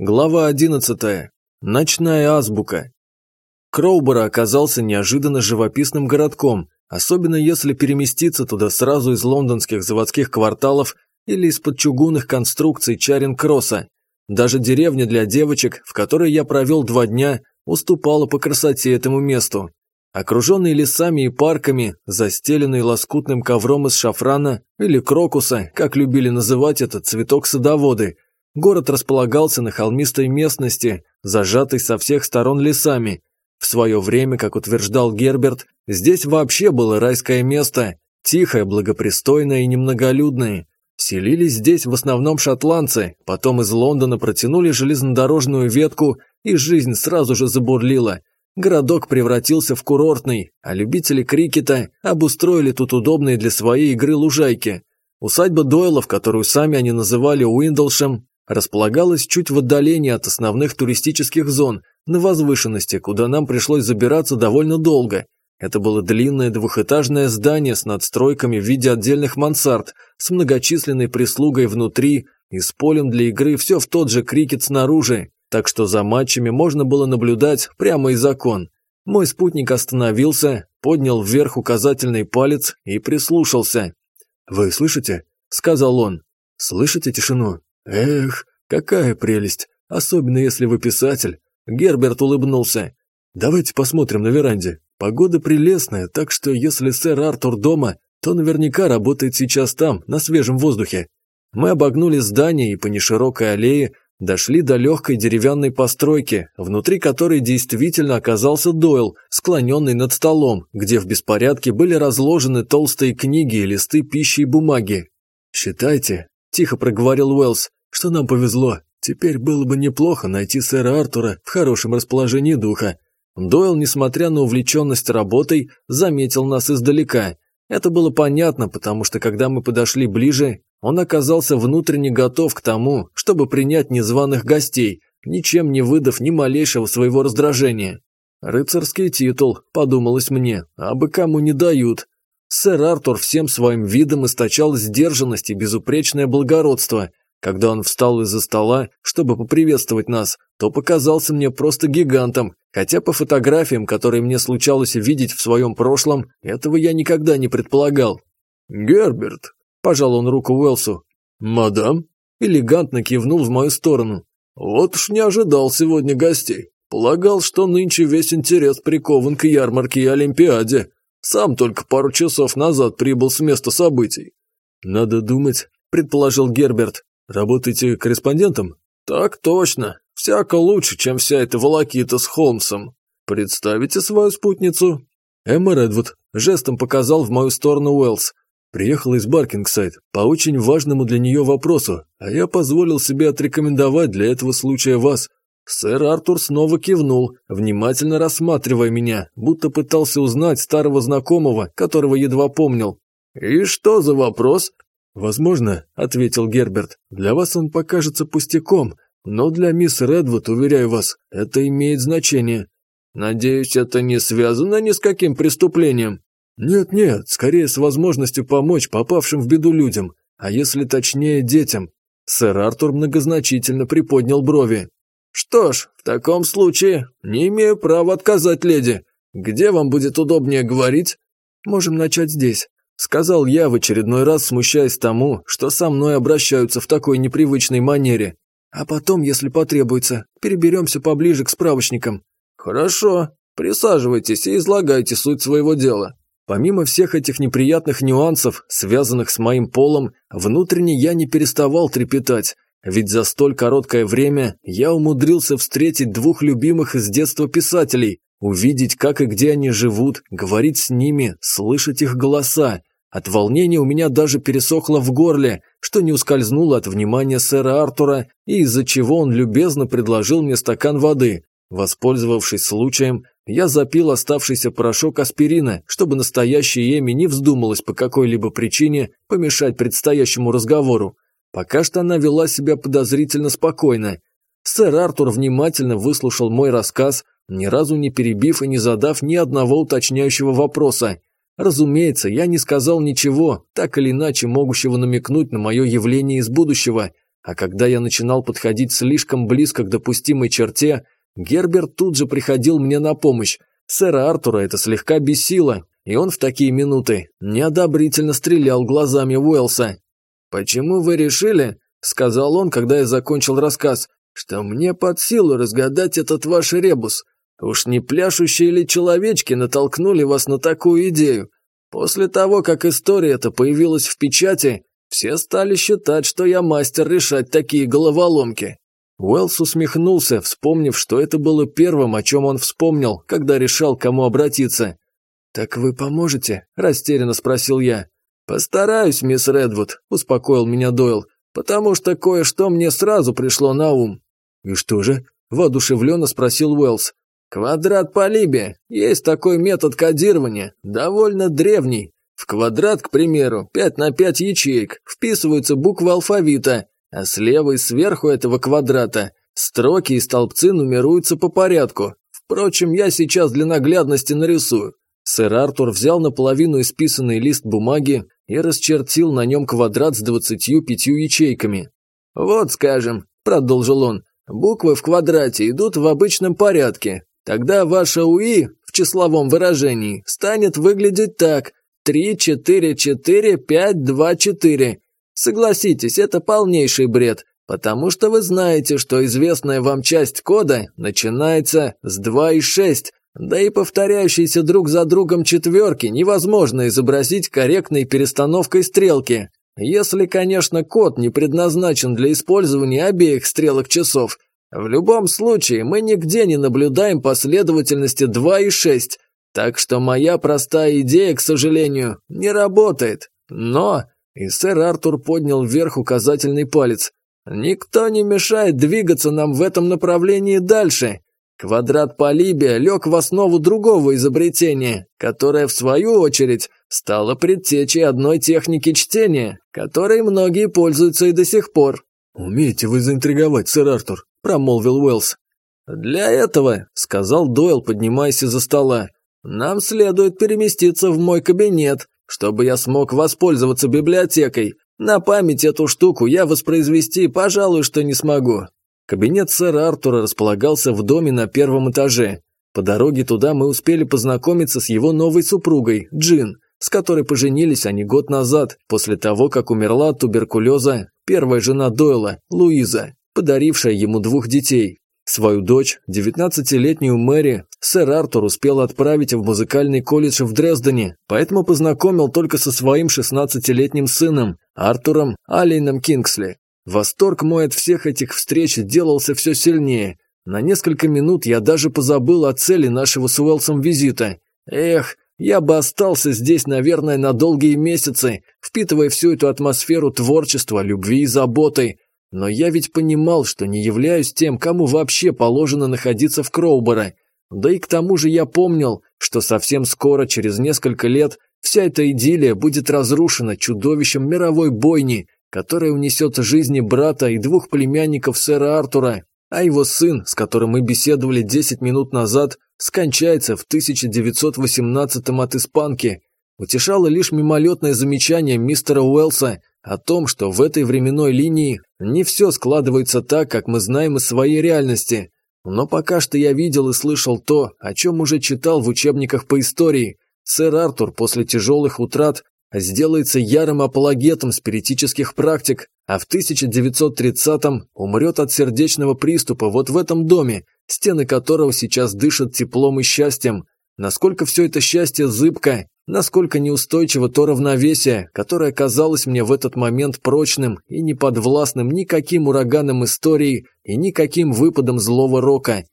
Глава 11. Ночная азбука. Кроубора оказался неожиданно живописным городком, особенно если переместиться туда сразу из лондонских заводских кварталов или из-под чугунных конструкций Чаринг-Кросса. Даже деревня для девочек, в которой я провел два дня, уступала по красоте этому месту. Окруженный лесами и парками, застеленный лоскутным ковром из шафрана или крокуса, как любили называть этот цветок садоводы – Город располагался на холмистой местности, зажатой со всех сторон лесами. В свое время, как утверждал Герберт, здесь вообще было райское место, тихое, благопристойное и немноголюдное. Селились здесь в основном шотландцы, потом из Лондона протянули железнодорожную ветку, и жизнь сразу же забурлила. Городок превратился в курортный, а любители крикета обустроили тут удобные для своей игры лужайки. Усадьба Дойлов, которую сами они называли Уиндлшем, располагалась чуть в отдалении от основных туристических зон, на возвышенности, куда нам пришлось забираться довольно долго. Это было длинное двухэтажное здание с надстройками в виде отдельных мансард, с многочисленной прислугой внутри и с полем для игры все в тот же крикет снаружи, так что за матчами можно было наблюдать прямо из окон. Мой спутник остановился, поднял вверх указательный палец и прислушался. «Вы слышите?» – сказал он. «Слышите тишину?» «Эх, какая прелесть! Особенно если вы писатель!» Герберт улыбнулся. «Давайте посмотрим на веранде. Погода прелестная, так что если сэр Артур дома, то наверняка работает сейчас там, на свежем воздухе». Мы обогнули здание и по неширокой аллее дошли до легкой деревянной постройки, внутри которой действительно оказался Дойл, склоненный над столом, где в беспорядке были разложены толстые книги и листы пищи и бумаги. «Считайте», – тихо проговорил Уэллс, что нам повезло. Теперь было бы неплохо найти сэра Артура в хорошем расположении духа. Дойл, несмотря на увлеченность работой, заметил нас издалека. Это было понятно, потому что когда мы подошли ближе, он оказался внутренне готов к тому, чтобы принять незваных гостей, ничем не выдав ни малейшего своего раздражения. «Рыцарский титул», – подумалось мне, – «а бы кому не дают». Сэр Артур всем своим видом источал сдержанность и безупречное благородство, когда он встал из-за стола, чтобы поприветствовать нас, то показался мне просто гигантом, хотя по фотографиям, которые мне случалось видеть в своем прошлом, этого я никогда не предполагал. «Герберт», – пожал он руку Уэлсу. «Мадам?» – элегантно кивнул в мою сторону. «Вот уж не ожидал сегодня гостей. Полагал, что нынче весь интерес прикован к ярмарке и Олимпиаде. Сам только пару часов назад прибыл с места событий». «Надо думать», – предположил Герберт, Работаете корреспондентом? Так точно. Всяко лучше, чем вся эта волокита с Холмсом. Представите свою спутницу? Эмма Редвуд жестом показал в мою сторону Уэллс. Приехала из Баркингсайд по очень важному для нее вопросу, а я позволил себе отрекомендовать для этого случая вас. Сэр Артур снова кивнул, внимательно рассматривая меня, будто пытался узнать старого знакомого, которого едва помнил. «И что за вопрос?» «Возможно», — ответил Герберт, — «для вас он покажется пустяком, но для мисс Редвуд, уверяю вас, это имеет значение». «Надеюсь, это не связано ни с каким преступлением?» «Нет-нет, скорее с возможностью помочь попавшим в беду людям, а если точнее детям». Сэр Артур многозначительно приподнял брови. «Что ж, в таком случае не имею права отказать леди. Где вам будет удобнее говорить?» «Можем начать здесь», Сказал я в очередной раз, смущаясь тому, что со мной обращаются в такой непривычной манере. А потом, если потребуется, переберемся поближе к справочникам. Хорошо, присаживайтесь и излагайте суть своего дела. Помимо всех этих неприятных нюансов, связанных с моим полом, внутренне я не переставал трепетать, ведь за столь короткое время я умудрился встретить двух любимых из детства писателей, увидеть, как и где они живут, говорить с ними, слышать их голоса, от волнения у меня даже пересохло в горле, что не ускользнуло от внимания сэра Артура, и из-за чего он любезно предложил мне стакан воды. Воспользовавшись случаем, я запил оставшийся порошок аспирина, чтобы настоящая Эми не вздумалась по какой-либо причине помешать предстоящему разговору. Пока что она вела себя подозрительно спокойно. Сэр Артур внимательно выслушал мой рассказ, ни разу не перебив и не задав ни одного уточняющего вопроса, Разумеется, я не сказал ничего, так или иначе могущего намекнуть на мое явление из будущего, а когда я начинал подходить слишком близко к допустимой черте, Герберт тут же приходил мне на помощь. Сэра Артура это слегка бесило, и он в такие минуты неодобрительно стрелял глазами Уэлса. «Почему вы решили, — сказал он, когда я закончил рассказ, — что мне под силу разгадать этот ваш ребус? Уж не пляшущие ли человечки натолкнули вас на такую идею? После того, как история эта появилась в печати, все стали считать, что я мастер решать такие головоломки». Уэллс усмехнулся, вспомнив, что это было первым, о чем он вспомнил, когда решал, кому обратиться. «Так вы поможете?» – растерянно спросил я. «Постараюсь, мисс Редвуд», – успокоил меня Дойл, «потому что кое-что мне сразу пришло на ум». «И что же?» – воодушевленно спросил Уэллс. «Квадрат Полибия. Есть такой метод кодирования, довольно древний. В квадрат, к примеру, 5 на 5 ячеек, вписываются буквы алфавита, а слева и сверху этого квадрата строки и столбцы нумеруются по порядку. Впрочем, я сейчас для наглядности нарисую. Сэр Артур взял наполовину исписанный лист бумаги и расчертил на нем квадрат с двадцатью пятью ячейками. «Вот, скажем», – продолжил он, – «буквы в квадрате идут в обычном порядке. Тогда ваша УИ в числовом выражении станет выглядеть так – 3, 4, 4, 5, 2, 4. Согласитесь, это полнейший бред, потому что вы знаете, что известная вам часть кода начинается с 2 и 6, да и повторяющиеся друг за другом четверки невозможно изобразить корректной перестановкой стрелки, если, конечно, код не предназначен для использования обеих стрелок часов. В любом случае, мы нигде не наблюдаем последовательности 2 и 6, так что моя простая идея, к сожалению, не работает. Но, и сэр Артур поднял вверх указательный палец, никто не мешает двигаться нам в этом направлении дальше. Квадрат Полибия лег в основу другого изобретения, которое, в свою очередь, стало предтечей одной техники чтения, которой многие пользуются и до сих пор. «Умеете вы заинтриговать, сэр Артур», – промолвил Уэллс. «Для этого», – сказал Дойл, поднимаясь из-за стола, – «нам следует переместиться в мой кабинет, чтобы я смог воспользоваться библиотекой. На память эту штуку я воспроизвести, пожалуй, что не смогу. Кабинет сэра Артура располагался в доме на первом этаже. По дороге туда мы успели познакомиться с его новой супругой, Джин, с которой поженились они год назад, после того, как умерла от туберкулеза первая жена Дойла, Луиза, подарившая ему двух детей. Свою дочь, 19-летнюю Мэри, сэр Артур успел отправить в музыкальный колледж в Дрездене, поэтому познакомил только со своим 16-летним сыном, Артуром Алейном Кингсли. Восторг мой от всех этих встреч делался все сильнее. На несколько минут я даже позабыл о цели нашего с Уэлсом визита. Эх, я бы остался здесь, наверное, на долгие месяцы, впитывая всю эту атмосферу творчества, любви и заботы. Но я ведь понимал, что не являюсь тем, кому вообще положено находиться в Кроуборо. Да и к тому же я помнил, что совсем скоро, через несколько лет, вся эта идиллия будет разрушена чудовищем мировой бойни – которая унесет жизни брата и двух племянников сэра Артура, а его сын, с которым мы беседовали 10 минут назад, скончается в 1918-м от испанки. Утешало лишь мимолетное замечание мистера Уэллса о том, что в этой временной линии не все складывается так, как мы знаем из своей реальности. Но пока что я видел и слышал то, о чем уже читал в учебниках по истории. Сэр Артур после тяжелых утрат сделается ярым апологетом спиритических практик, а в 1930-м умрет от сердечного приступа вот в этом доме, стены которого сейчас дышат теплом и счастьем. Насколько все это счастье зыбко, насколько неустойчиво то равновесие, которое казалось мне в этот момент прочным и неподвластным никаким ураганом истории и никаким выпадом злого рока.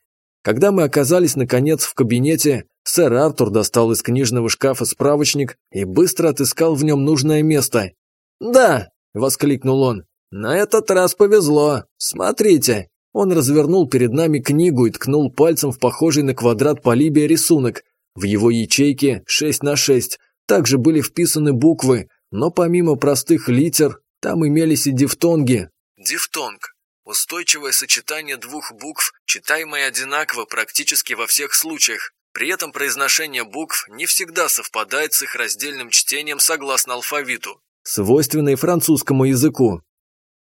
Когда мы оказались, наконец, в кабинете, Сэр Артур достал из книжного шкафа справочник и быстро отыскал в нем нужное место. «Да!» – воскликнул он. «На этот раз повезло. Смотрите!» Он развернул перед нами книгу и ткнул пальцем в похожий на квадрат полибия рисунок. В его ячейке 6 на 6 также были вписаны буквы, но помимо простых литер, там имелись и дифтонги. Дифтонг – устойчивое сочетание двух букв, читаемое одинаково практически во всех случаях. При этом произношение букв не всегда совпадает с их раздельным чтением согласно алфавиту, свойственной французскому языку.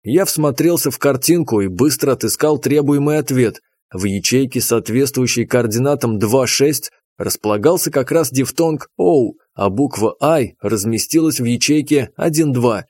Я всмотрелся в картинку и быстро отыскал требуемый ответ. В ячейке, соответствующей координатам 2.6, располагался как раз дифтонг «Оу», а буква «I» разместилась в ячейке 1.2.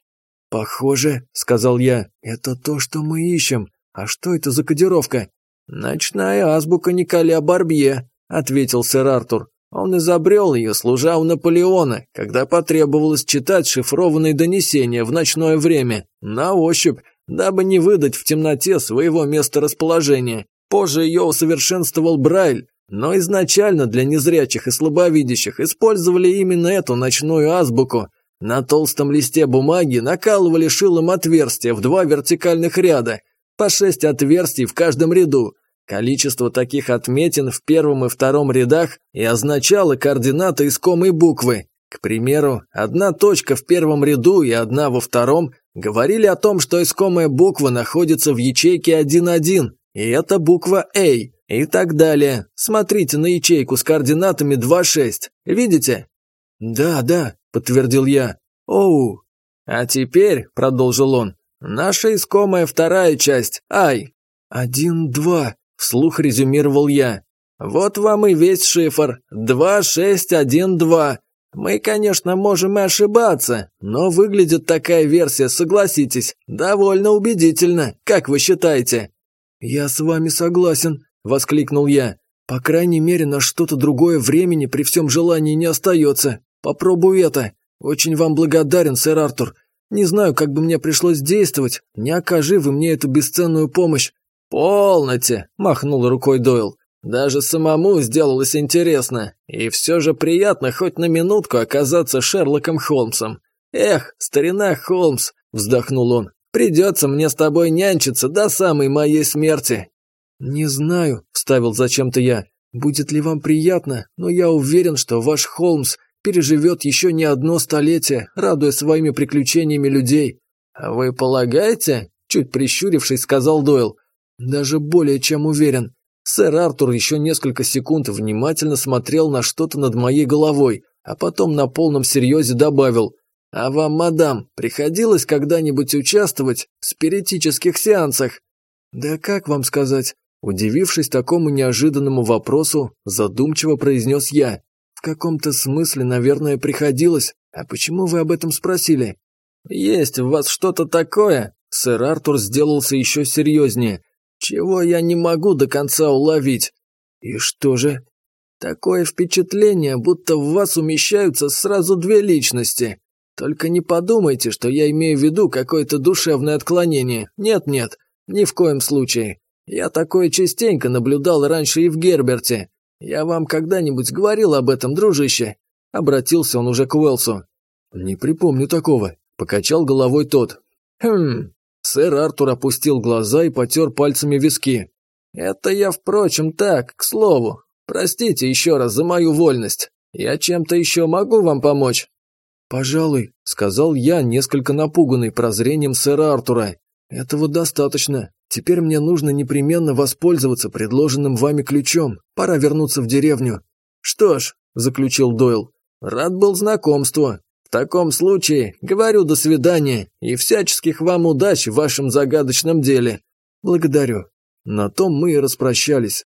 «Похоже», — сказал я, — «это то, что мы ищем. А что это за кодировка?» «Ночная азбука Николя Барбье», — ответил сэр Артур. Он изобрел ее, служа у Наполеона, когда потребовалось читать шифрованные донесения в ночное время, на ощупь, дабы не выдать в темноте своего месторасположения. Позже ее усовершенствовал Брайль, но изначально для незрячих и слабовидящих использовали именно эту ночную азбуку. На толстом листе бумаги накалывали шилом отверстия в два вертикальных ряда, по шесть отверстий в каждом ряду, Количество таких отметин в первом и втором рядах и означало координаты искомой буквы. К примеру, одна точка в первом ряду и одна во втором говорили о том, что искомая буква находится в ячейке 1.1, и это буква A, и так далее. Смотрите на ячейку с координатами 2.6. Видите? Да, да, подтвердил я. Оу. А теперь, продолжил он, наша искомая вторая часть, I. Один, два, Вслух резюмировал я. «Вот вам и весь шифр. 2612. Мы, конечно, можем и ошибаться, но выглядит такая версия, согласитесь, довольно убедительно, как вы считаете?» «Я с вами согласен», — воскликнул я. «По крайней мере, на что-то другое времени при всем желании не остается. Попробую это. Очень вам благодарен, сэр Артур. Не знаю, как бы мне пришлось действовать, не окажи вы мне эту бесценную помощь. «Полноте!» – махнул рукой Дойл. «Даже самому сделалось интересно. И все же приятно хоть на минутку оказаться Шерлоком Холмсом. Эх, старина Холмс!» – вздохнул он. «Придется мне с тобой нянчиться до самой моей смерти». «Не знаю», – вставил зачем-то я. «Будет ли вам приятно, но я уверен, что ваш Холмс переживет еще не одно столетие, радуя своими приключениями людей». «А вы полагаете?» – чуть прищурившись, сказал Дойл. Даже более чем уверен. Сэр Артур еще несколько секунд внимательно смотрел на что-то над моей головой, а потом на полном серьезе добавил «А вам, мадам, приходилось когда-нибудь участвовать в спиритических сеансах?» «Да как вам сказать?» Удивившись такому неожиданному вопросу, задумчиво произнес я. «В каком-то смысле, наверное, приходилось. А почему вы об этом спросили?» «Есть в вас что-то такое?» Сэр Артур сделался еще серьезнее – чего я не могу до конца уловить. И что же? Такое впечатление, будто в вас умещаются сразу две личности. Только не подумайте, что я имею в виду какое-то душевное отклонение. Нет-нет, ни в коем случае. Я такое частенько наблюдал раньше и в Герберте. Я вам когда-нибудь говорил об этом, дружище?» Обратился он уже к Уэлсу. «Не припомню такого», — покачал головой тот. «Хм, Сэр Артур опустил глаза и потер пальцами виски. «Это я, впрочем, так, к слову. Простите еще раз за мою вольность. Я чем-то еще могу вам помочь?» «Пожалуй», — сказал я, несколько напуганный прозрением сэра Артура. «Этого достаточно. Теперь мне нужно непременно воспользоваться предложенным вами ключом. Пора вернуться в деревню». «Что ж», — заключил Дойл, — «рад был знакомству таком случае говорю до свидания и всяческих вам удач в вашем загадочном деле. Благодарю. На том мы и распрощались.